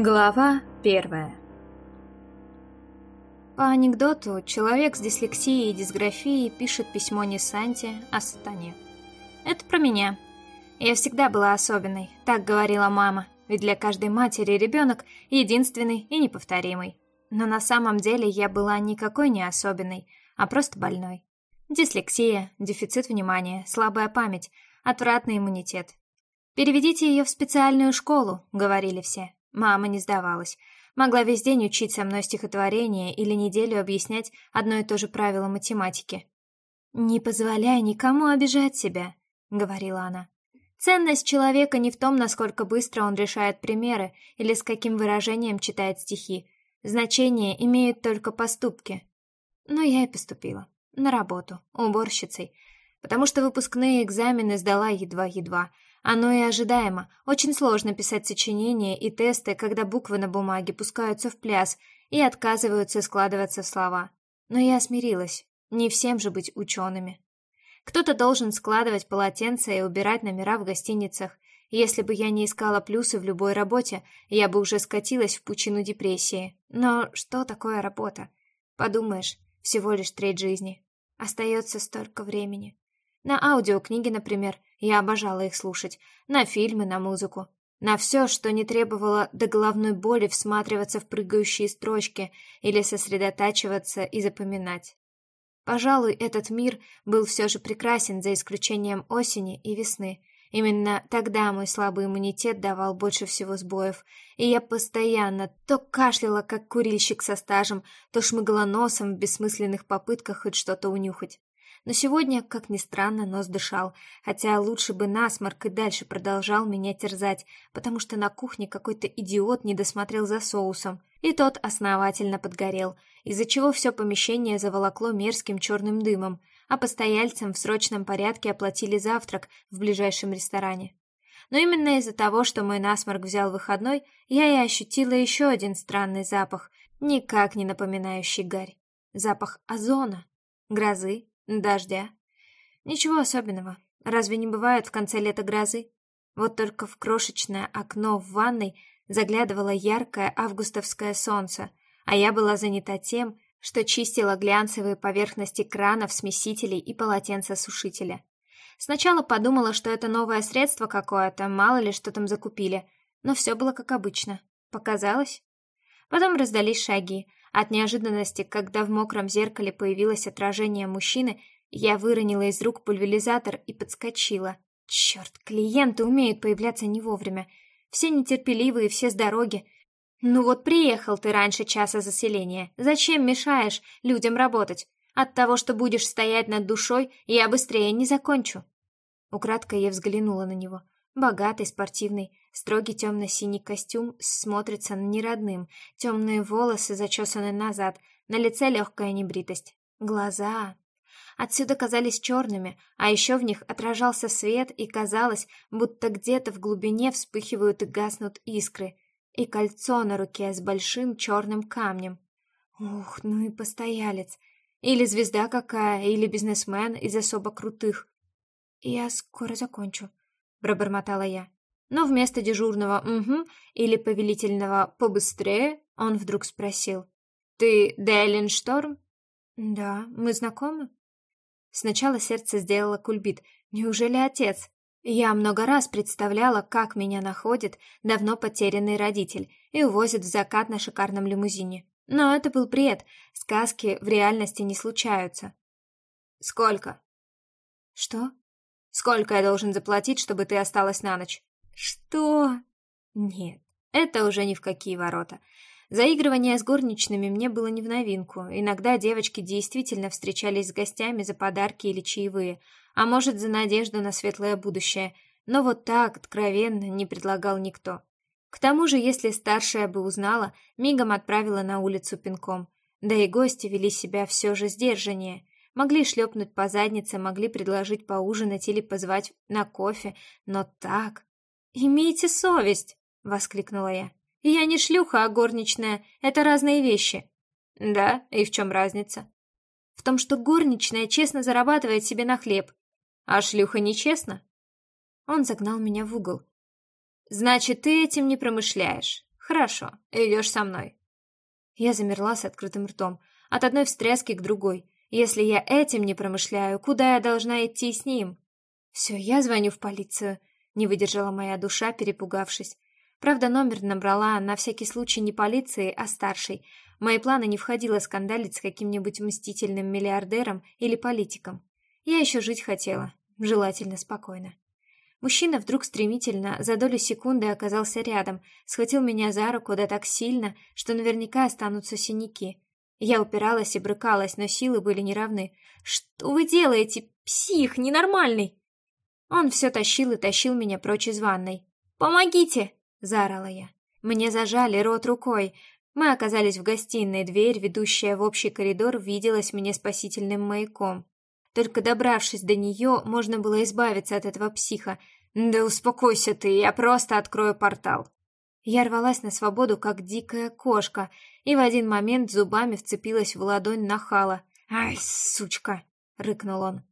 Глава первая По анекдоту, человек с дислексией и дисграфией пишет письмо не Санте, а Сатане. Это про меня. Я всегда была особенной, так говорила мама, ведь для каждой матери ребенок единственный и неповторимый. Но на самом деле я была никакой не особенной, а просто больной. Дислексия, дефицит внимания, слабая память, отвратный иммунитет. «Переведите ее в специальную школу», — говорили все. Мама не сдавалась. Могла весь день учить со мной стихотворение или неделю объяснять одно и то же правило математики. «Не позволяй никому обижать себя», — говорила она. «Ценность человека не в том, насколько быстро он решает примеры или с каким выражением читает стихи. Значение имеют только поступки». Но я и поступила. На работу, уборщицей. Потому что выпускные экзамены сдала едва-едва — оно и ожидаемо. Очень сложно писать сочинения и тесты, когда буквы на бумаге пускаются в пляс и отказываются складываться в слова. Но я смирилась. Не всем же быть учеными. Кто-то должен складывать полотенца и убирать номера в гостиницах. Если бы я не искала плюсы в любой работе, я бы уже скатилась в пучину депрессии. Но что такое работа? Подумаешь, всего лишь треть жизни. Остается столько времени. На аудиокниги, например, я обожала их слушать, на фильмы, на музыку. На все, что не требовало до головной боли всматриваться в прыгающие строчки или сосредотачиваться и запоминать. Пожалуй, этот мир был все же прекрасен, за исключением осени и весны. Именно тогда мой слабый иммунитет давал больше всего сбоев, и я постоянно то кашляла, как курильщик со стажем, то шмыгала носом в бессмысленных попытках хоть что-то унюхать. Но сегодня, как ни странно, нос дышал, хотя лучше бы насморк и дальше продолжал меня терзать, потому что на кухне какой-то идиот не досмотрел за соусом, и тот основательно подгорел, из-за чего все помещение заволокло мерзким черным дымом, а постояльцам в срочном порядке оплатили завтрак в ближайшем ресторане. Но именно из-за того, что мой насморк взял выходной, я и ощутила еще один странный запах, никак не напоминающий гарь. Запах озона, грозы Дождя. Ничего особенного. Разве не бывает в конце лета грозы? Вот только в крошечное окно в ванной заглядывало яркое августовское солнце, а я была занята тем, что чистила глянцевые поверхности кранов, смесителей и полотенца-сушителя. Сначала подумала, что это новое средство какое-то, мало ли что там закупили, но все было как обычно. Показалось? Потом раздались шаги, от неожиданности, когда в мокром зеркале появилось отражение мужчины, я выронила из рук пульверизатор и подскочила. Черт, клиенты умеют появляться не вовремя. Все нетерпеливые, все с дороги. Ну вот приехал ты раньше часа заселения. Зачем мешаешь людям работать? От того, что будешь стоять над душой, я быстрее не закончу. Украдкой я взглянула на него. Богатый, спортивный, строгий темно-синий костюм смотрится неродным, темные волосы зачесаны назад, на лице легкая небритость. Глаза... Отсюда казались черными, а еще в них отражался свет, и казалось, будто где-то в глубине вспыхивают и гаснут искры. И кольцо на руке с большим черным камнем. Ух, ну и постоялец. Или звезда какая, или бизнесмен из особо крутых. Я скоро закончу. — пробормотала я. Но вместо дежурного «угу» или повелительного «побыстрее» он вдруг спросил. «Ты Дейлин Шторм?» «Да, мы знакомы?» Сначала сердце сделало кульбит. «Неужели отец?» Я много раз представляла, как меня находит давно потерянный родитель и увозит в закат на шикарном лимузине. Но это был бред. Сказки в реальности не случаются. «Сколько?» «Что?» Сколько я должен заплатить, чтобы ты осталась на ночь? Что? Нет, это уже ни в какие ворота. Заигрывание с горничными мне было не в новинку. Иногда девочки действительно встречались с гостями за подарки или чаевые, а может, за надежду на светлое будущее. Но вот так, откровенно, не предлагал никто. К тому же, если старшая бы узнала, мигом отправила на улицу пинком. Да и гости вели себя все же сдержаннее. Могли шлепнуть по заднице, могли предложить поужинать или позвать на кофе, но так... «Имейте совесть!» — воскликнула я. «Я не шлюха, а горничная. Это разные вещи». «Да? И в чем разница?» «В том, что горничная честно зарабатывает себе на хлеб, а шлюха нечестно». Он загнал меня в угол. «Значит, ты этим не промышляешь», — Хорошо, идешь со мной. Я замерла с открытым ртом, от одной встряски к другой. Если я этим не промышляю, куда я должна идти с ним? Все, я звоню в полицию. Не выдержала моя душа, перепугавшись. Правда, номер набрала на всякий случай не полиции, а старшей. В мои планы не входило скандалить с каким-нибудь мстительным миллиардером или политиком. Я еще жить хотела, желательно спокойно. Мужчина вдруг стремительно, за долю секунды оказался рядом, схватил меня за руку да так сильно, что наверняка останутся синяки. Я упиралась и брыкалась, но силы были неравны. «Что вы делаете? Псих, ненормальный!» Он все тащил и тащил меня прочь из ванной. «Помогите!» — заорала я. Мне зажали рот рукой. Мы оказались в гостиной, дверь, ведущая в общий коридор, виделась мне спасительным маяком. Только добравшись до нее, можно было избавиться от этого психа. «Да успокойся ты, я просто открою портал». Я рвалась на свободу, как дикая кошка, и в один момент зубами вцепилась в ладонь нахала. «Ай, сучка!» — рыкнул он.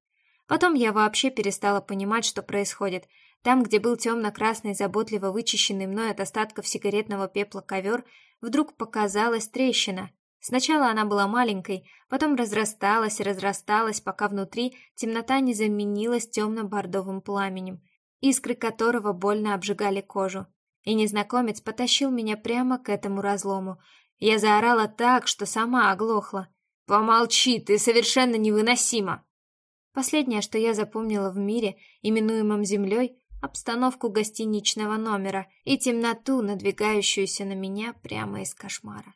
Потом я вообще перестала понимать, что происходит. Там, где был темно-красный, заботливо вычищенный мной от остатков сигаретного пепла ковер, вдруг показалась трещина. Сначала она была маленькой, потом разрасталась и разрасталась, пока внутри темнота не заменилась темно-бордовым пламенем, искры которого больно обжигали кожу. И незнакомец потащил меня прямо к этому разлому. Я заорала так, что сама оглохла. «Помолчи, ты совершенно невыносима!» Последнее, что я запомнила в мире, именуемом Землей, обстановку гостиничного номера и темноту, надвигающуюся на меня прямо из кошмара.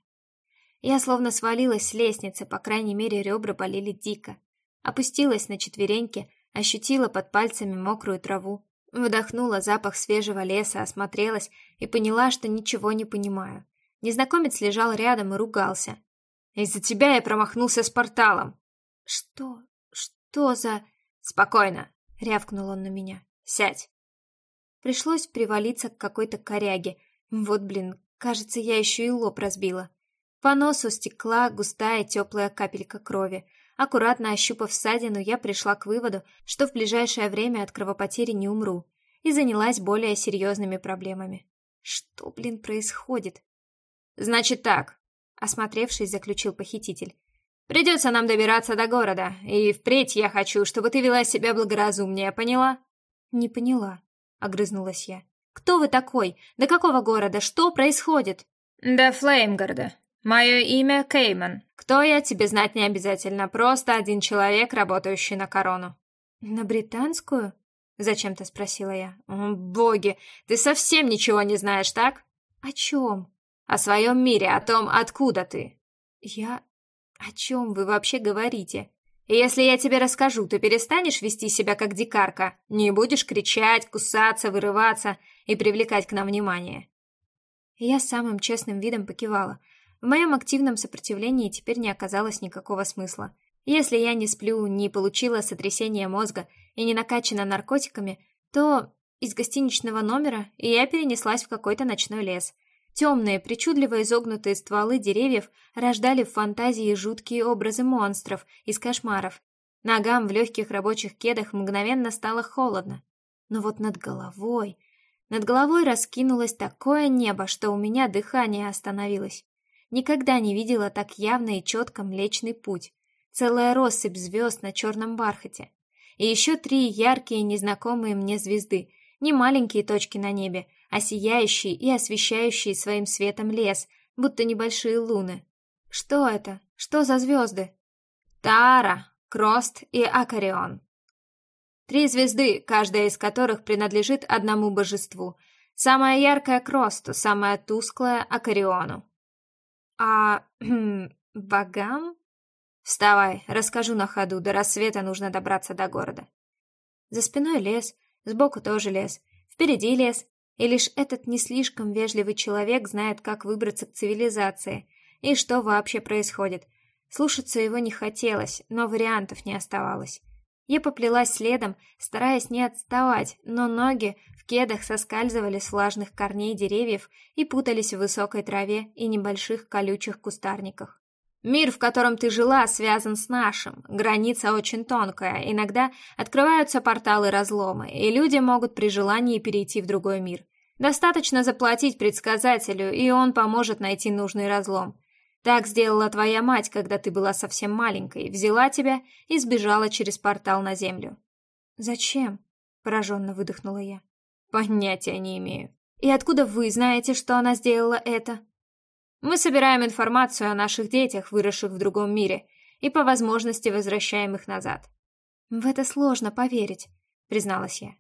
Я словно свалилась с лестницы, по крайней мере, ребра болели дико. Опустилась на четвереньки, ощутила под пальцами мокрую траву, вдохнула запах свежего леса, осмотрелась и поняла, что ничего не понимаю. Незнакомец лежал рядом и ругался. «Из-за тебя я промахнулся с порталом!» «Что? «Что за...» «Спокойно!» — рявкнул он на меня. «Сядь!» Пришлось привалиться к какой-то коряге. Вот, блин, кажется, я еще и лоб разбила. По носу стекла густая теплая капелька крови. Аккуратно ощупав ссадину, я пришла к выводу, что в ближайшее время от кровопотери не умру, и занялась более серьезными проблемами. Что, блин, происходит? «Значит так», — осмотревшись, заключил похититель. Придется нам добираться до города, и впредь я хочу, чтобы ты вела себя благоразумнее, поняла?» «Не поняла», — огрызнулась я. «Кто вы такой? До какого города? Что происходит?» «До Флеймгарда. Мое имя Кейман. Кто я, тебе знать не обязательно. Просто один человек, работающий на корону». «На британскую?» — зачем-то спросила я. О, «Боги, ты совсем ничего не знаешь, так?» «О чем?» «О своем мире, о том, откуда ты». «Я... «О чем вы вообще говорите?» «Если я тебе расскажу, ты перестанешь вести себя как дикарка, не будешь кричать, кусаться, вырываться и привлекать к нам внимание». Я самым честным видом покивала. В моем активном сопротивлении теперь не оказалось никакого смысла. Если я не сплю, не получила сотрясение мозга и не накачана наркотиками, то из гостиничного номера я перенеслась в какой-то ночной лес — Темные, причудливо изогнутые стволы деревьев рождали в фантазии жуткие образы монстров из кошмаров. Ногам в легких рабочих кедах мгновенно стало холодно. Но вот над головой... Над головой раскинулось такое небо, что у меня дыхание остановилось. Никогда не видела так явно и четко Млечный Путь. Целая россыпь звезд на черном бархате. И еще три яркие незнакомые мне звезды, не маленькие точки на небе, а сияющий и освещающий своим светом лес, будто небольшие луны. Что это? Что за звезды? Тара, Крост и Акарион. Три звезды, каждая из которых принадлежит одному божеству. Самая яркая — Кросту, самая тусклая — Акариону. А... богам? Вставай, расскажу на ходу, до рассвета нужно добраться до города. За спиной лес, сбоку тоже лес, впереди лес, и лишь этот не слишком вежливый человек знает, как выбраться к цивилизации и что вообще происходит. Слушаться его не хотелось, но вариантов не оставалось. Я поплелась следом, стараясь не отставать, но ноги в кедах соскальзывали с влажных корней деревьев и путались в высокой траве и небольших колючих кустарниках. Мир, в котором ты жила, связан с нашим. Граница очень тонкая. Иногда открываются порталы разломы, и люди могут при желании перейти в другой мир. Достаточно заплатить предсказателю, и он поможет найти нужный разлом. Так сделала твоя мать, когда ты была совсем маленькой, взяла тебя и сбежала через портал на землю. Зачем? пораженно выдохнула я. Понятия не имею. И откуда вы знаете, что она сделала это? Мы собираем информацию о наших детях, выросших в другом мире, и по возможности возвращаем их назад. В это сложно поверить, призналась я.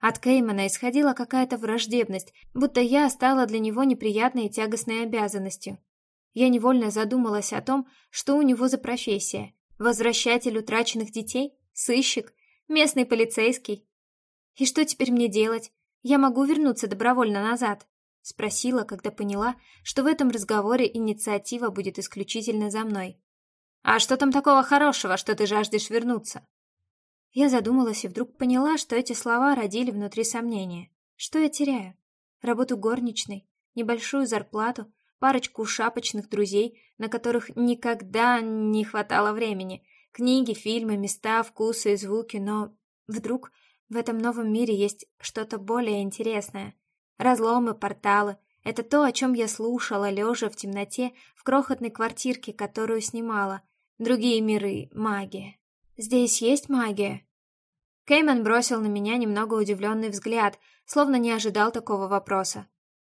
От Кеймана исходила какая-то враждебность, будто я стала для него неприятной и тягостной обязанностью. Я невольно задумалась о том, что у него за профессия. Возвращатель утраченных детей? Сыщик? Местный полицейский? И что теперь мне делать? Я могу вернуться добровольно назад? Спросила, когда поняла, что в этом разговоре инициатива будет исключительно за мной. «А что там такого хорошего, что ты жаждешь вернуться?» Я задумалась и вдруг поняла, что эти слова родили внутри сомнения. Что я теряю? Работу горничной, небольшую зарплату, парочку шапочных друзей, на которых никогда не хватало времени, книги, фильмы, места, вкусы и звуки, но вдруг в этом новом мире есть что-то более интересное. Разломы, порталы — это то, о чем я слушала, лежа в темноте в крохотной квартирке, которую снимала. Другие миры, магия. Здесь есть магия?» Кейман бросил на меня немного удивленный взгляд, словно не ожидал такого вопроса.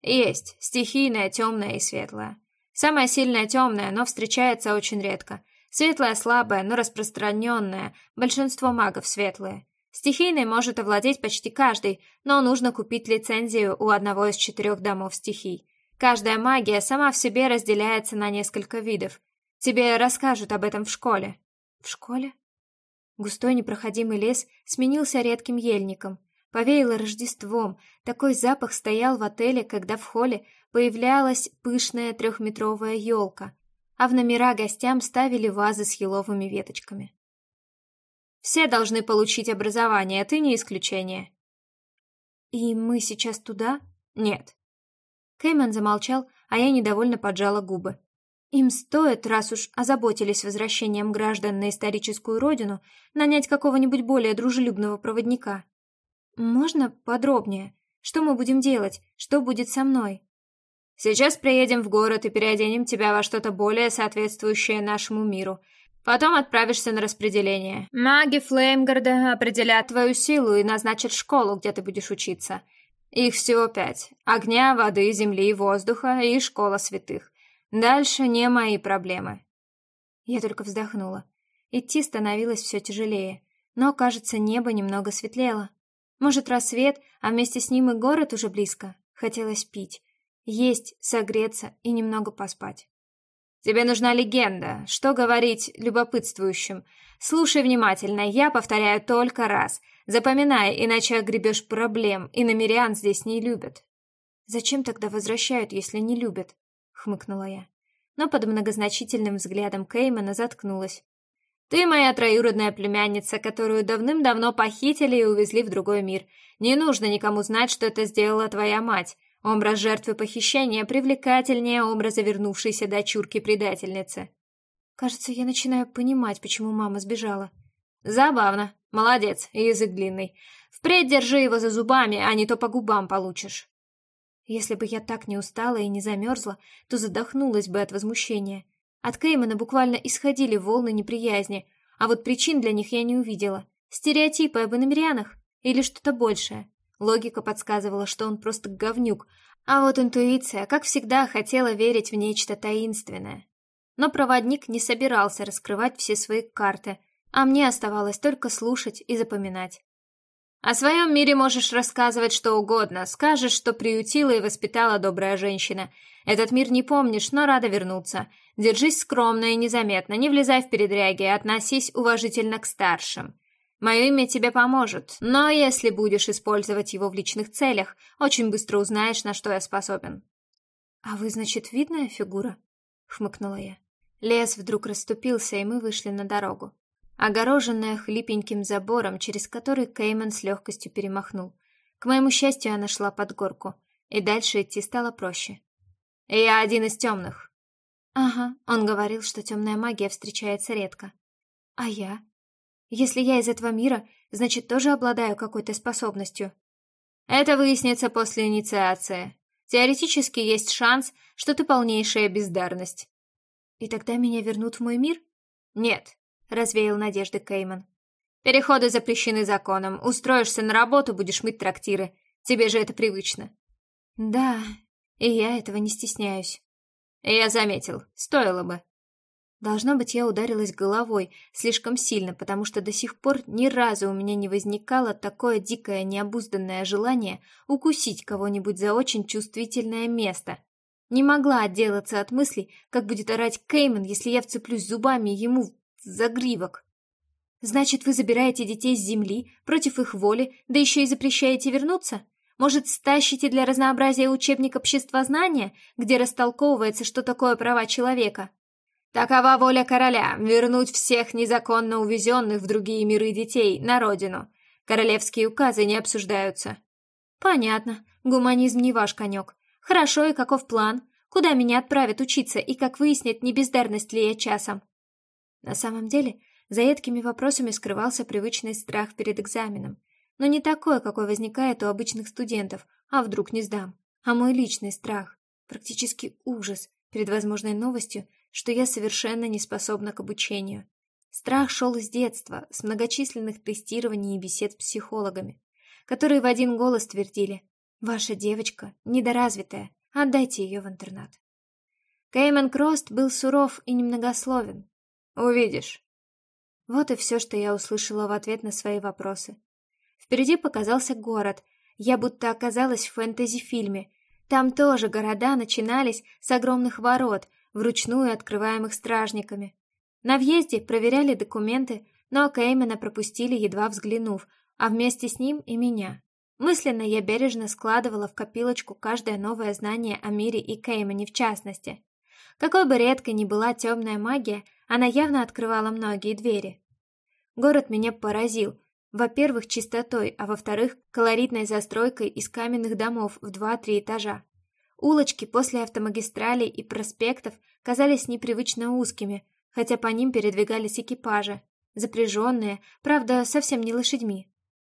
«Есть. Стихийная, темная и светлая. Самая сильная темная, но встречается очень редко. Светлая слабая, но распространенная. Большинство магов светлые. Стихийной может овладеть почти каждый, но нужно купить лицензию у одного из четырех домов стихий. Каждая магия сама в себе разделяется на несколько видов. Тебе расскажут об этом в школе». «В школе?» Густой непроходимый лес сменился редким ельником. Повеяло Рождеством. Такой запах стоял в отеле, когда в холле появлялась пышная трехметровая елка, а в номера гостям ставили вазы с еловыми веточками. «Все должны получить образование, а ты не исключение». «И мы сейчас туда?» «Нет». Кэйман замолчал, а я недовольно поджала губы. Им стоит, раз уж озаботились возвращением граждан на историческую родину, нанять какого-нибудь более дружелюбного проводника. Можно подробнее? Что мы будем делать? Что будет со мной? Сейчас приедем в город и переоденем тебя во что-то более соответствующее нашему миру. Потом отправишься на распределение. Маги Флеймгарда определят твою силу и назначат школу, где ты будешь учиться. Их всего пять. Огня, воды, земли, воздуха и школа святых. Дальше не мои проблемы. Я только вздохнула. Идти становилось все тяжелее, но, кажется, небо немного светлело. Может, рассвет, а вместе с ним и город уже близко. Хотелось пить, есть, согреться и немного поспать. Тебе нужна легенда. Что говорить любопытствующим? Слушай внимательно, я повторяю только раз. Запоминай, иначе огребешь проблем, и намерян здесь не любят. Зачем тогда возвращают, если не любят? Хмыкнула я. Но под многозначительным взглядом Кеймана заткнулась. Ты моя троюродная племянница, которую давным-давно похитили и увезли в другой мир. Не нужно никому знать, что это сделала твоя мать. Образ жертвы похищения привлекательнее образа вернувшейся дочурки-предательницы. Кажется, я начинаю понимать, почему мама сбежала. Забавно. Молодец, язык длинный. Впредь держи его за зубами, а не то по губам получишь. Если бы я так не устала и не замерзла, то задохнулась бы от возмущения. От Кеймана буквально исходили волны неприязни, а вот причин для них я не увидела. Стереотипы об иномерянах или что-то большее. Логика подсказывала, что он просто говнюк, а вот интуиция, как всегда, хотела верить в нечто таинственное. Но проводник не собирался раскрывать все свои карты, а мне оставалось только слушать и запоминать. О своем мире можешь рассказывать что угодно, скажешь, что приютила и воспитала добрая женщина. Этот мир не помнишь, но рада вернуться. Держись скромно и незаметно, не влезай в передряги, относись уважительно к старшим. Мое имя тебе поможет, но если будешь использовать его в личных целях, очень быстро узнаешь, на что я способен. А вы, значит, видная фигура? хмыкнула я. Лес вдруг расступился, и мы вышли на дорогу огороженная хлипеньким забором, через который Кейман с легкостью перемахнул. К моему счастью, она шла под горку, и дальше идти стало проще. «Я один из темных». «Ага, он говорил, что темная магия встречается редко. А я? Если я из этого мира, значит, тоже обладаю какой-то способностью». Это выяснится после инициации. Теоретически есть шанс, что ты полнейшая бездарность. И тогда меня вернут в мой мир? Нет, развеял надежды Кейман. Переходы запрещены законом. Устроишься на работу, будешь мыть трактиры. Тебе же это привычно. Да, и я этого не стесняюсь. Я заметил, стоило бы. Должно быть, я ударилась головой слишком сильно, потому что до сих пор ни разу у меня не возникало такое дикое необузданное желание укусить кого-нибудь за очень чувствительное место. Не могла отделаться от мыслей, как будет орать Кейман, если я вцеплюсь зубами ему в загривок. Значит, вы забираете детей с земли против их воли, да еще и запрещаете вернуться? Может, стащите для разнообразия учебник обществознания, где растолковывается, что такое права человека? Такова воля короля — вернуть всех незаконно увезенных в другие миры детей на родину. Королевские указы не обсуждаются. Понятно. Гуманизм не ваш конек. Хорошо, и каков план? Куда меня отправят учиться, и как выяснят, не бездарность ли я часом? На самом деле, за едкими вопросами скрывался привычный страх перед экзаменом. Но не такой, какой возникает у обычных студентов, а вдруг не сдам. А мой личный страх, практически ужас перед возможной новостью, что я совершенно не способна к обучению. Страх шел из детства, с многочисленных тестирований и бесед с психологами, которые в один голос твердили «Ваша девочка недоразвитая, отдайте ее в интернат». Кейман Крост был суров и немногословен. «Увидишь». Вот и все, что я услышала в ответ на свои вопросы. Впереди показался город. Я будто оказалась в фэнтези-фильме. Там тоже города начинались с огромных ворот, вручную открываемых стражниками. На въезде проверяли документы, но Кеймена пропустили, едва взглянув, а вместе с ним и меня. Мысленно я бережно складывала в копилочку каждое новое знание о мире и Кеймене в частности. Какой бы редкой ни была темная магия, она явно открывала многие двери. Город меня поразил. Во-первых, чистотой, а во-вторых, колоритной застройкой из каменных домов в два-три этажа. Улочки после автомагистралей и проспектов казались непривычно узкими, хотя по ним передвигались экипажи, запряженные, правда, совсем не лошадьми.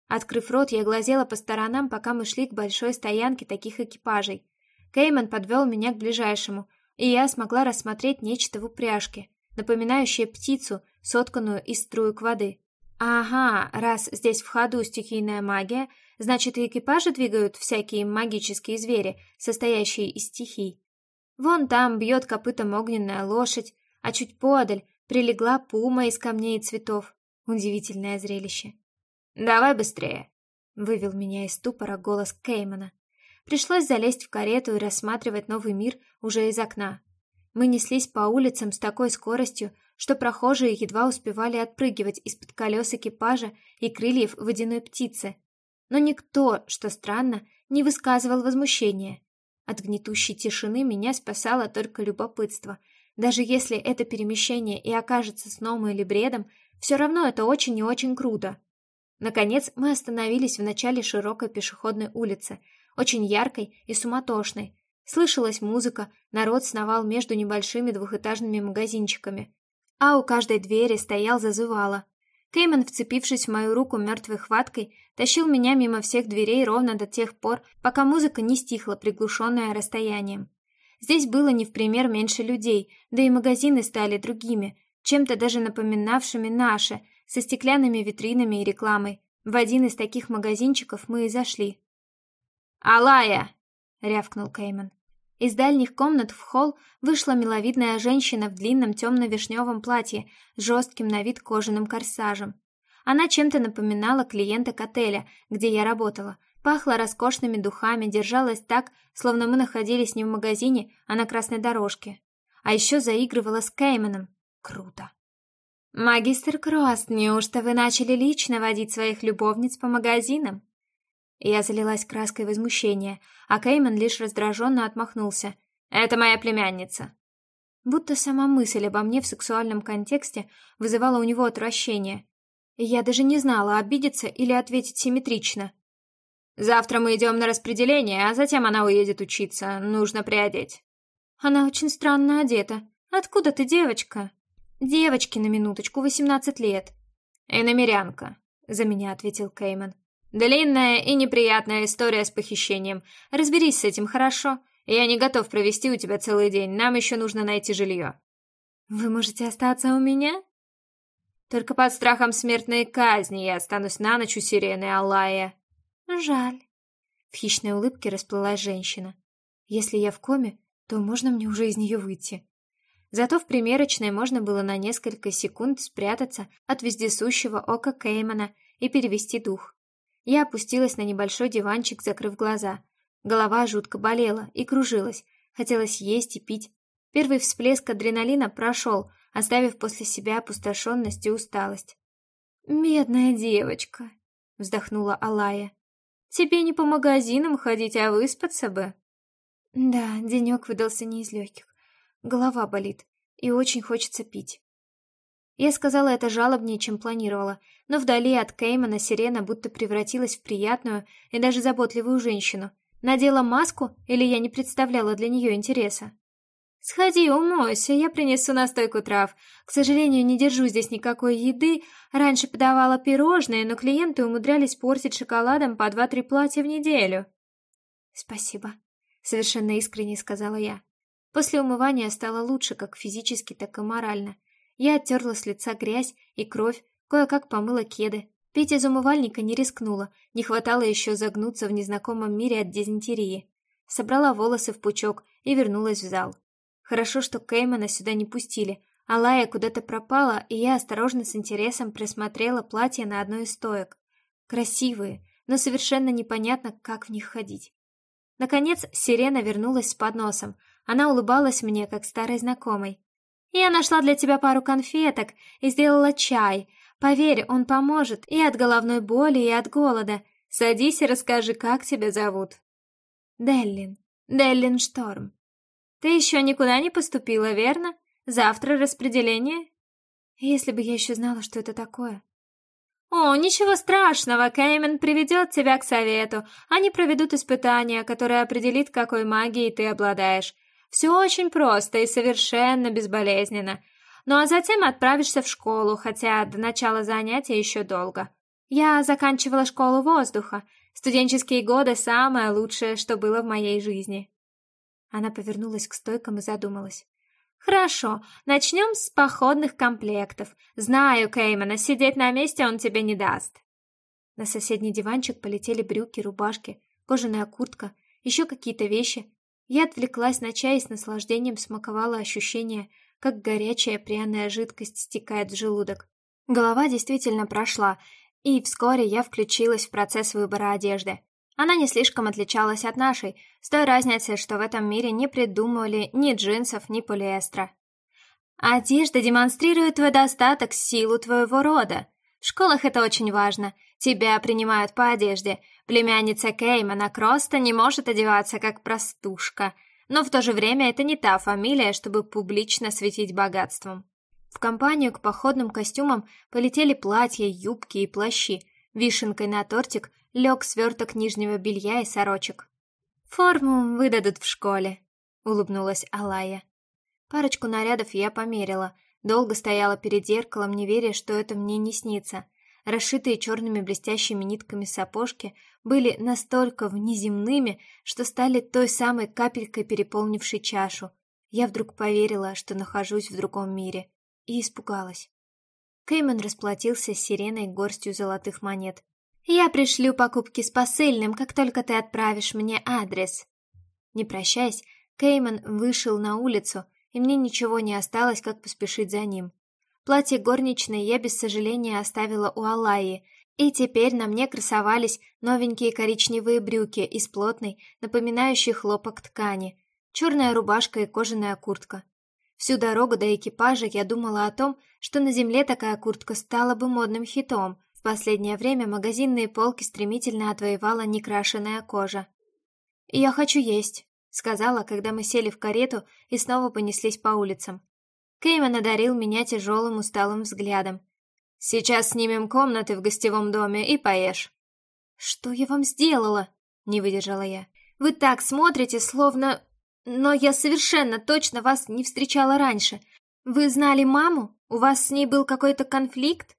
Открыв рот, я глазела по сторонам, пока мы шли к большой стоянке таких экипажей. Кейман подвел меня к ближайшему, и я смогла рассмотреть нечто в упряжке, напоминающее птицу, сотканную из струек воды. Ага, раз здесь в ходу стихийная магия, значит и экипажи двигают всякие магические звери, состоящие из стихий. Вон там бьет копытом огненная лошадь, а чуть подаль прилегла пума из камней и цветов. Удивительное зрелище. «Давай быстрее!» — вывел меня из ступора голос Кеймана. Пришлось залезть в карету и рассматривать новый мир уже из окна. Мы неслись по улицам с такой скоростью, что прохожие едва успевали отпрыгивать из-под колес экипажа и крыльев водяной птицы. Но никто, что странно, не высказывал возмущения. От гнетущей тишины меня спасало только любопытство. Даже если это перемещение и окажется сном или бредом, все равно это очень и очень круто. Наконец мы остановились в начале широкой пешеходной улицы, очень яркой и суматошной. Слышалась музыка, народ сновал между небольшими двухэтажными магазинчиками а у каждой двери стоял зазывало. Кейман, вцепившись в мою руку мертвой хваткой, тащил меня мимо всех дверей ровно до тех пор, пока музыка не стихла, приглушенная расстоянием. Здесь было не в пример меньше людей, да и магазины стали другими, чем-то даже напоминавшими наши, со стеклянными витринами и рекламой. В один из таких магазинчиков мы и зашли. «Алая!» — рявкнул Кейман. Из дальних комнат в холл вышла миловидная женщина в длинном темно-вишневом платье с жестким на вид кожаным корсажем. Она чем-то напоминала клиента отеля, где я работала, пахла роскошными духами, держалась так, словно мы находились не в магазине, а на красной дорожке. А еще заигрывала с Кейманом. Круто. «Магистр Крост, неужто вы начали лично водить своих любовниц по магазинам?» Я залилась краской возмущения, а Кейман лишь раздраженно отмахнулся. «Это моя племянница». Будто сама мысль обо мне в сексуальном контексте вызывала у него отвращение. Я даже не знала, обидеться или ответить симметрично. «Завтра мы идем на распределение, а затем она уедет учиться. Нужно приодеть». «Она очень странно одета. Откуда ты, девочка?» «Девочке на минуточку, восемнадцать лет». «Иномерянка», — за меня ответил Кейман. Длинная и неприятная история с похищением. Разберись с этим, хорошо? Я не готов провести у тебя целый день. Нам еще нужно найти жилье». «Вы можете остаться у меня?» «Только под страхом смертной казни я останусь на ночь у сирены Аллая». «Жаль». В хищной улыбке расплылась женщина. «Если я в коме, то можно мне уже из нее выйти?» Зато в примерочной можно было на несколько секунд спрятаться от вездесущего ока Кеймана и перевести дух. Я опустилась на небольшой диванчик, закрыв глаза. Голова жутко болела и кружилась, хотелось есть и пить. Первый всплеск адреналина прошел, оставив после себя опустошенность и усталость. «Бедная девочка», — вздохнула Алая. «Тебе не по магазинам ходить, а выспаться бы». Да, денек выдался не из легких. Голова болит, и очень хочется пить. Я сказала это жалобнее, чем планировала, но вдали от Кеймана сирена будто превратилась в приятную и даже заботливую женщину. Надела маску, или я не представляла для нее интереса? «Сходи, умойся, я принесу настойку трав. К сожалению, не держу здесь никакой еды. Раньше подавала пирожные, но клиенты умудрялись портить шоколадом по два-три платья в неделю». «Спасибо», — совершенно искренне сказала я. После умывания стало лучше как физически, так и морально. Я оттерла с лица грязь и кровь, кое-как помыла кеды. Пить из умывальника не рискнула, не хватало еще загнуться в незнакомом мире от дизентерии. Собрала волосы в пучок и вернулась в зал. Хорошо, что Кеймана сюда не пустили, а Лая куда-то пропала, и я осторожно с интересом присмотрела платья на одной из стоек. Красивые, но совершенно непонятно, как в них ходить. Наконец, Сирена вернулась с подносом, она улыбалась мне, как старой знакомой. «Я нашла для тебя пару конфеток и сделала чай. Поверь, он поможет и от головной боли, и от голода. Садись и расскажи, как тебя зовут». «Деллин. Деллин Шторм. Ты еще никуда не поступила, верно? Завтра распределение?» «Если бы я еще знала, что это такое». «О, ничего страшного, Кеймен приведет тебя к совету. Они проведут испытание, которое определит, какой магией ты обладаешь. Все очень просто и совершенно безболезненно. Ну а затем отправишься в школу, хотя до начала занятия еще долго. Я заканчивала школу воздуха. Студенческие годы — самое лучшее, что было в моей жизни. Она повернулась к стойкам и задумалась. «Хорошо, начнем с походных комплектов. Знаю, Кеймана, сидеть на месте он тебе не даст». На соседний диванчик полетели брюки, рубашки, кожаная куртка, еще какие-то вещи, я отвлеклась на чай и с наслаждением смаковала ощущение, как горячая пряная жидкость стекает в желудок. Голова действительно прошла, и вскоре я включилась в процесс выбора одежды. Она не слишком отличалась от нашей, с той разницей, что в этом мире не придумывали ни джинсов, ни полиэстера. Одежда демонстрирует твой достаток, силу твоего рода. В школах это очень важно. Тебя принимают по одежде. Племянница Кеймана Кроста не может одеваться как простушка. Но в то же время это не та фамилия, чтобы публично светить богатством. В компанию к походным костюмам полетели платья, юбки и плащи. Вишенкой на тортик лег сверток нижнего белья и сорочек. «Форму выдадут в школе», — улыбнулась Алая. Парочку нарядов я померила. Долго стояла перед зеркалом, не веря, что это мне не снится. Расшитые черными блестящими нитками сапожки были настолько внеземными, что стали той самой капелькой, переполнившей чашу. Я вдруг поверила, что нахожусь в другом мире, и испугалась. Кейман расплатился с сиреной горстью золотых монет. «Я пришлю покупки с посыльным, как только ты отправишь мне адрес». Не прощаясь, Кейман вышел на улицу, и мне ничего не осталось, как поспешить за ним. Платье горничной я без сожаления оставила у Аллаи, и теперь на мне красовались новенькие коричневые брюки из плотной, напоминающей хлопок ткани, черная рубашка и кожаная куртка. Всю дорогу до экипажа я думала о том, что на земле такая куртка стала бы модным хитом. В последнее время магазинные полки стремительно отвоевала некрашенная кожа. «Я хочу есть», — сказала, когда мы сели в карету и снова понеслись по улицам. Кейман одарил меня тяжелым усталым взглядом. «Сейчас снимем комнаты в гостевом доме и поешь». «Что я вам сделала?» — не выдержала я. «Вы так смотрите, словно... Но я совершенно точно вас не встречала раньше. Вы знали маму? У вас с ней был какой-то конфликт?»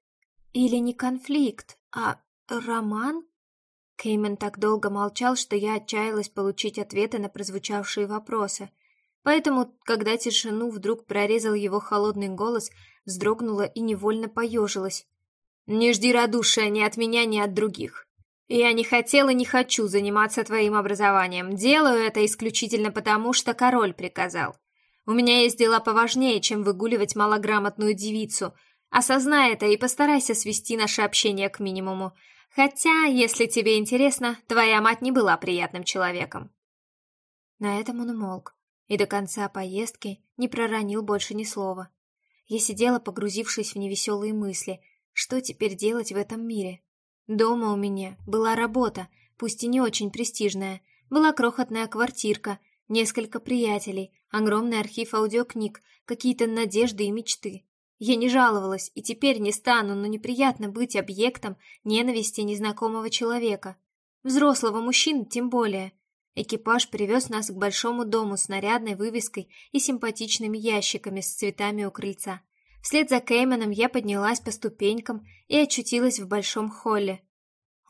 «Или не конфликт, а роман?» Кеймен так долго молчал, что я отчаялась получить ответы на прозвучавшие вопросы. Поэтому, когда тишину вдруг прорезал его холодный голос, вздрогнула и невольно поежилась. «Не жди радушия ни от меня, ни от других. Я не хотела и не хочу заниматься твоим образованием. Делаю это исключительно потому, что король приказал. У меня есть дела поважнее, чем выгуливать малограмотную девицу. Осознай это и постарайся свести наше общение к минимуму. Хотя, если тебе интересно, твоя мать не была приятным человеком. На этом он умолк и до конца поездки не проронил больше ни слова. Я сидела, погрузившись в невеселые мысли. Что теперь делать в этом мире? Дома у меня была работа, пусть и не очень престижная. Была крохотная квартирка, несколько приятелей, огромный архив аудиокниг, какие-то надежды и мечты. Я не жаловалась и теперь не стану, но неприятно быть объектом ненависти незнакомого человека. Взрослого мужчины тем более. Экипаж привез нас к большому дому с нарядной вывеской и симпатичными ящиками с цветами у крыльца. Вслед за Кейменом я поднялась по ступенькам и очутилась в большом холле.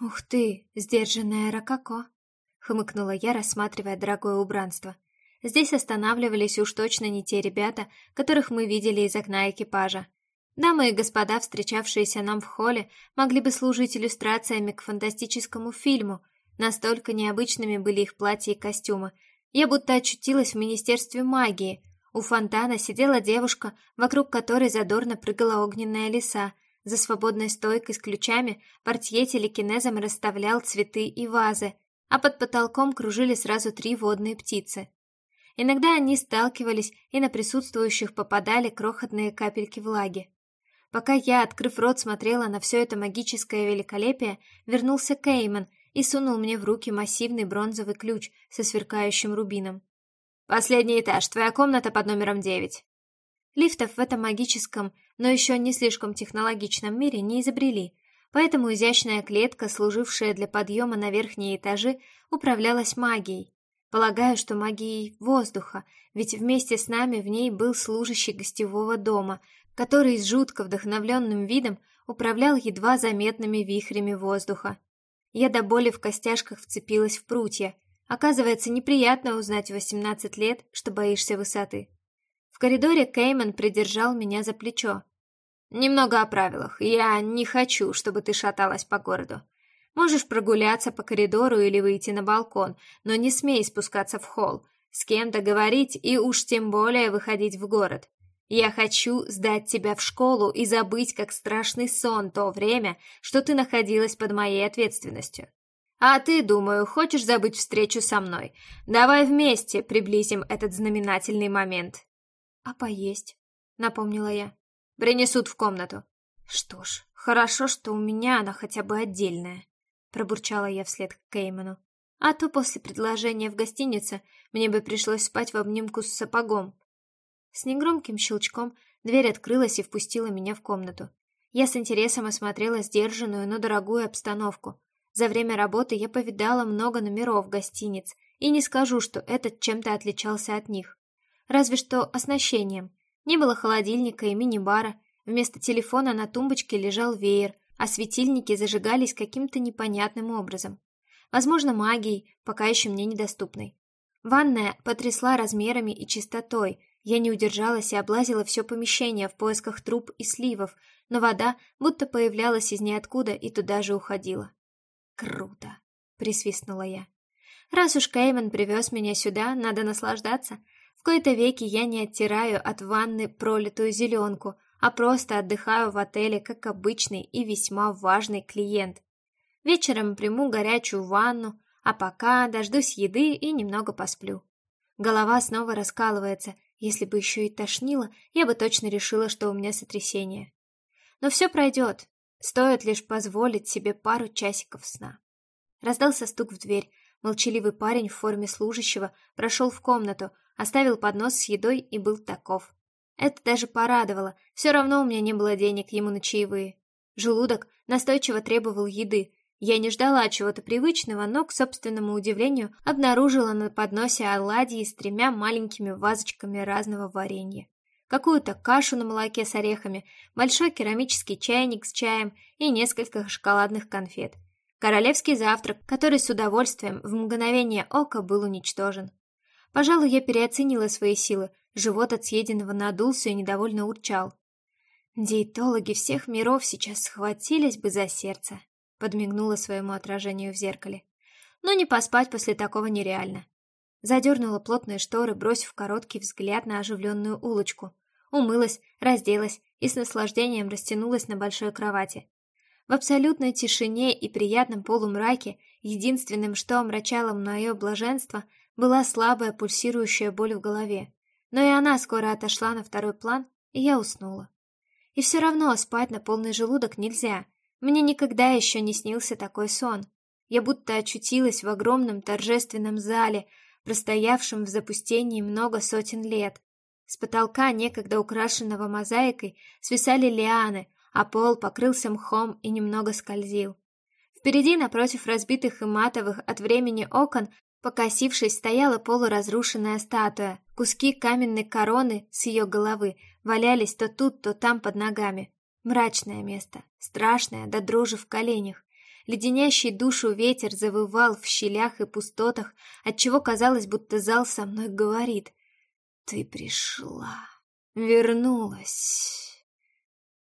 «Ух ты, сдержанная рококо!» — хмыкнула я, рассматривая дорогое убранство. Здесь останавливались уж точно не те ребята, которых мы видели из окна экипажа. Дамы и господа, встречавшиеся нам в холле, могли бы служить иллюстрациями к фантастическому фильму. Настолько необычными были их платья и костюмы. Я будто очутилась в Министерстве магии. У фонтана сидела девушка, вокруг которой задорно прыгала огненная лиса. За свободной стойкой с ключами портье телекинезом расставлял цветы и вазы, а под потолком кружили сразу три водные птицы. Иногда они сталкивались, и на присутствующих попадали крохотные капельки влаги. Пока я, открыв рот, смотрела на все это магическое великолепие, вернулся Кейман и сунул мне в руки массивный бронзовый ключ со сверкающим рубином. «Последний этаж, твоя комната под номером девять». Лифтов в этом магическом, но еще не слишком технологичном мире не изобрели, поэтому изящная клетка, служившая для подъема на верхние этажи, управлялась магией, Полагаю, что магией воздуха, ведь вместе с нами в ней был служащий гостевого дома, который с жутко вдохновленным видом управлял едва заметными вихрями воздуха. Я до боли в костяшках вцепилась в прутья. Оказывается, неприятно узнать в 18 лет, что боишься высоты. В коридоре Кейман придержал меня за плечо. «Немного о правилах. Я не хочу, чтобы ты шаталась по городу. Можешь прогуляться по коридору или выйти на балкон, но не смей спускаться в холл, с кем-то говорить и уж тем более выходить в город. Я хочу сдать тебя в школу и забыть как страшный сон то время, что ты находилась под моей ответственностью. А ты, думаю, хочешь забыть встречу со мной. Давай вместе приблизим этот знаменательный момент. А поесть, напомнила я. Принесут в комнату. Что ж, хорошо, что у меня она хотя бы отдельная пробурчала я вслед к Кейману. А то после предложения в гостинице мне бы пришлось спать в обнимку с сапогом. С негромким щелчком дверь открылась и впустила меня в комнату. Я с интересом осмотрела сдержанную, но дорогую обстановку. За время работы я повидала много номеров гостиниц, и не скажу, что этот чем-то отличался от них. Разве что оснащением. Не было холодильника и мини-бара, вместо телефона на тумбочке лежал веер, а светильники зажигались каким-то непонятным образом. Возможно, магией, пока еще мне недоступной. Ванная потрясла размерами и чистотой. Я не удержалась и облазила все помещение в поисках труб и сливов, но вода будто появлялась из ниоткуда и туда же уходила. «Круто!» — присвистнула я. «Раз уж Кейман привез меня сюда, надо наслаждаться. В кои-то веки я не оттираю от ванны пролитую зеленку, а просто отдыхаю в отеле как обычный и весьма важный клиент. Вечером приму горячую ванну, а пока дождусь еды и немного посплю. Голова снова раскалывается, если бы еще и тошнило, я бы точно решила, что у меня сотрясение. Но все пройдет, стоит лишь позволить себе пару часиков сна. Раздался стук в дверь, молчаливый парень в форме служащего прошел в комнату, оставил поднос с едой и был таков. Это даже порадовало, все равно у меня не было денег ему на чаевые. Желудок настойчиво требовал еды. Я не ждала чего-то привычного, но, к собственному удивлению, обнаружила на подносе оладьи с тремя маленькими вазочками разного варенья. Какую-то кашу на молоке с орехами, большой керамический чайник с чаем и несколько шоколадных конфет. Королевский завтрак, который с удовольствием в мгновение ока был уничтожен. Пожалуй, я переоценила свои силы, живот от съеденного надулся и недовольно урчал. Диетологи всех миров сейчас схватились бы за сердце, подмигнула своему отражению в зеркале. Но не поспать после такого нереально. Задернула плотные шторы, бросив короткий взгляд на оживленную улочку. Умылась, разделась и с наслаждением растянулась на большой кровати. В абсолютной тишине и приятном полумраке единственным, что омрачало мое блаженство, была слабая пульсирующая боль в голове. Но и она скоро отошла на второй план, и я уснула. И все равно спать на полный желудок нельзя. Мне никогда еще не снился такой сон. Я будто очутилась в огромном торжественном зале, простоявшем в запустении много сотен лет. С потолка, некогда украшенного мозаикой, свисали лианы, а пол покрылся мхом и немного скользил. Впереди, напротив разбитых и матовых от времени окон, покосившись, стояла полуразрушенная статуя. Куски каменной короны с ее головы валялись то тут, то там под ногами. Мрачное место, страшное до дрожи в коленях. Леденящий душу ветер завывал в щелях и пустотах, отчего казалось, будто зал со мной говорит. «Ты пришла, вернулась».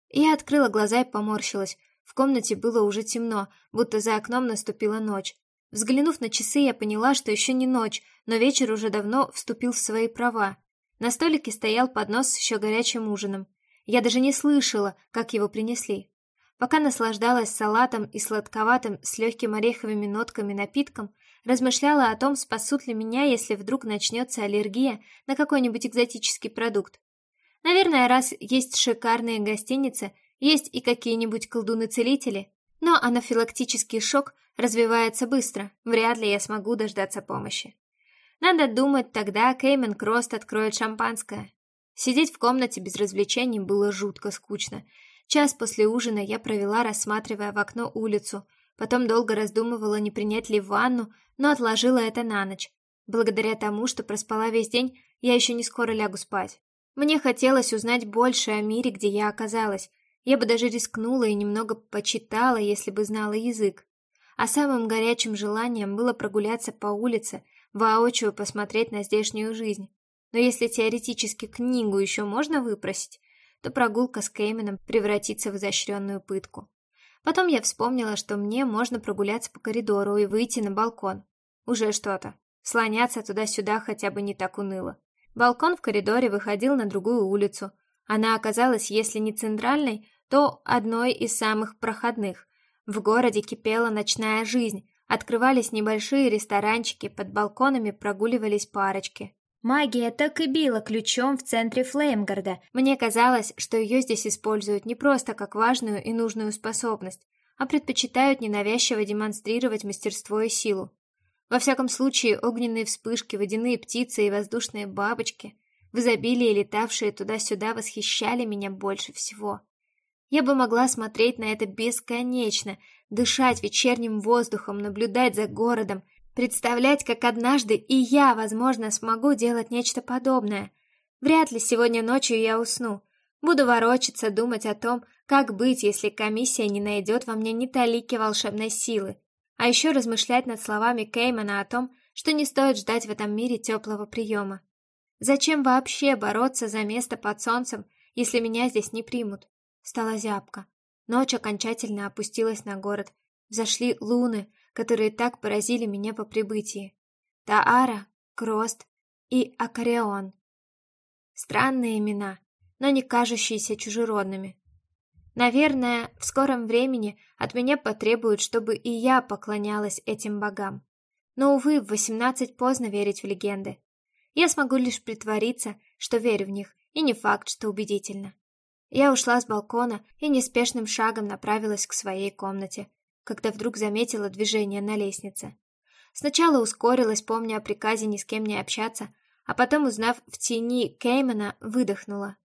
Я открыла глаза и поморщилась. В комнате было уже темно, будто за окном наступила ночь. Взглянув на часы, я поняла, что еще не ночь, но вечер уже давно вступил в свои права. На столике стоял поднос с еще горячим ужином. Я даже не слышала, как его принесли. Пока наслаждалась салатом и сладковатым с легкими ореховыми нотками напитком, размышляла о том, спасут ли меня, если вдруг начнется аллергия на какой-нибудь экзотический продукт. Наверное, раз есть шикарные гостиницы, есть и какие-нибудь колдуны-целители, но анафилактический шок развивается быстро, вряд ли я смогу дождаться помощи. Надо думать, тогда Кеймен Крост откроет шампанское. Сидеть в комнате без развлечений было жутко скучно, Час после ужина я провела, рассматривая в окно улицу, потом долго раздумывала, не принять ли ванну, но отложила это на ночь. Благодаря тому, что проспала весь день, я еще не скоро лягу спать. Мне хотелось узнать больше о мире, где я оказалась. Я бы даже рискнула и немного почитала, если бы знала язык. А самым горячим желанием было прогуляться по улице, воочию посмотреть на здешнюю жизнь. Но если теоретически книгу еще можно выпросить, то прогулка с Кейменом превратится в изощренную пытку. Потом я вспомнила, что мне можно прогуляться по коридору и выйти на балкон. Уже что-то. Слоняться туда-сюда хотя бы не так уныло. Балкон в коридоре выходил на другую улицу. Она оказалась, если не центральной, то одной из самых проходных. В городе кипела ночная жизнь. Открывались небольшие ресторанчики, под балконами прогуливались парочки. Магия так и била ключом в центре Флеймгарда. Мне казалось, что ее здесь используют не просто как важную и нужную способность, а предпочитают ненавязчиво демонстрировать мастерство и силу. Во всяком случае, огненные вспышки, водяные птицы и воздушные бабочки, в изобилии летавшие туда-сюда, восхищали меня больше всего. Я бы могла смотреть на это бесконечно, дышать вечерним воздухом, наблюдать за городом, Представлять, как однажды и я, возможно, смогу делать нечто подобное. Вряд ли сегодня ночью я усну. Буду ворочаться, думать о том, как быть, если комиссия не найдет во мне ни талики волшебной силы. А еще размышлять над словами Кеймана о том, что не стоит ждать в этом мире теплого приема. Зачем вообще бороться за место под солнцем, если меня здесь не примут? Стала зябко. Ночь окончательно опустилась на город. Взошли луны, которые так поразили меня по прибытии. Таара, Крост и Акарион. Странные имена, но не кажущиеся чужеродными. Наверное, в скором времени от меня потребуют, чтобы и я поклонялась этим богам. Но, увы, в восемнадцать поздно верить в легенды. Я смогу лишь притвориться, что верю в них, и не факт, что убедительно. Я ушла с балкона и неспешным шагом направилась к своей комнате, когда вдруг заметила движение на лестнице. Сначала ускорилась, помня о приказе ни с кем не общаться, а потом, узнав в тени Кеймена, выдохнула.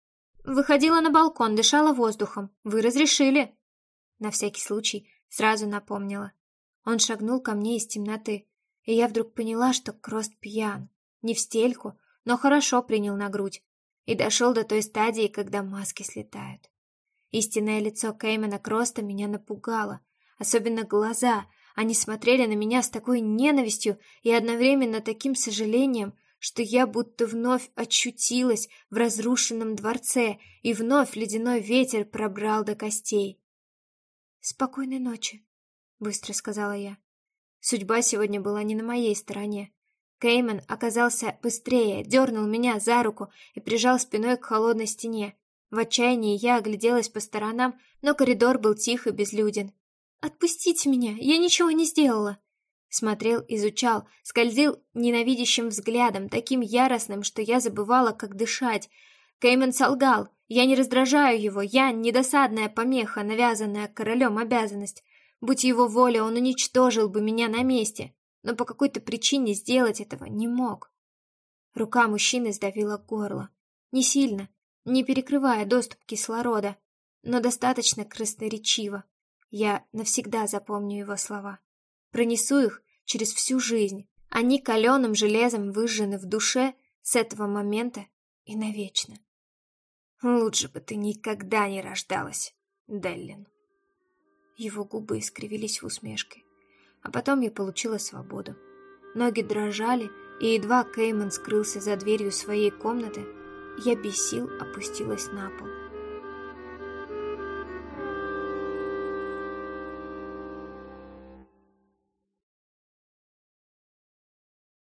Выходила на балкон, дышала воздухом. Вы разрешили? На всякий случай сразу напомнила. Он шагнул ко мне из темноты, и я вдруг поняла, что Крост пьян. Не в стельку, но хорошо принял на грудь. И дошел до той стадии, когда маски слетают. Истинное лицо Кеймена Кроста меня напугало, особенно глаза, Они смотрели на меня с такой ненавистью и одновременно таким сожалением, что я будто вновь очутилась в разрушенном дворце, и вновь ледяной ветер пробрал до костей. «Спокойной ночи», — быстро сказала я. Судьба сегодня была не на моей стороне. Кеймен оказался быстрее, дернул меня за руку и прижал спиной к холодной стене. В отчаянии я огляделась по сторонам, но коридор был тих и безлюден. «Отпустите меня, я ничего не сделала!» Смотрел, изучал, скользил ненавидящим взглядом, таким яростным, что я забывала, как дышать. Кеймен солгал. Я не раздражаю его, я недосадная помеха, навязанная королем обязанность. Будь его воля, он уничтожил бы меня на месте, но по какой-то причине сделать этого не мог. Рука мужчины сдавила горло. Не сильно, не перекрывая доступ кислорода, но достаточно красноречиво. Я навсегда запомню его слова. Пронесу их через всю жизнь. Они каленым железом выжжены в душе с этого момента и навечно. Лучше бы ты никогда не рождалась, Деллин. Его губы искривились в усмешке. А потом я получила свободу. Ноги дрожали, и едва Кейман скрылся за дверью своей комнаты, я без сил опустилась на пол.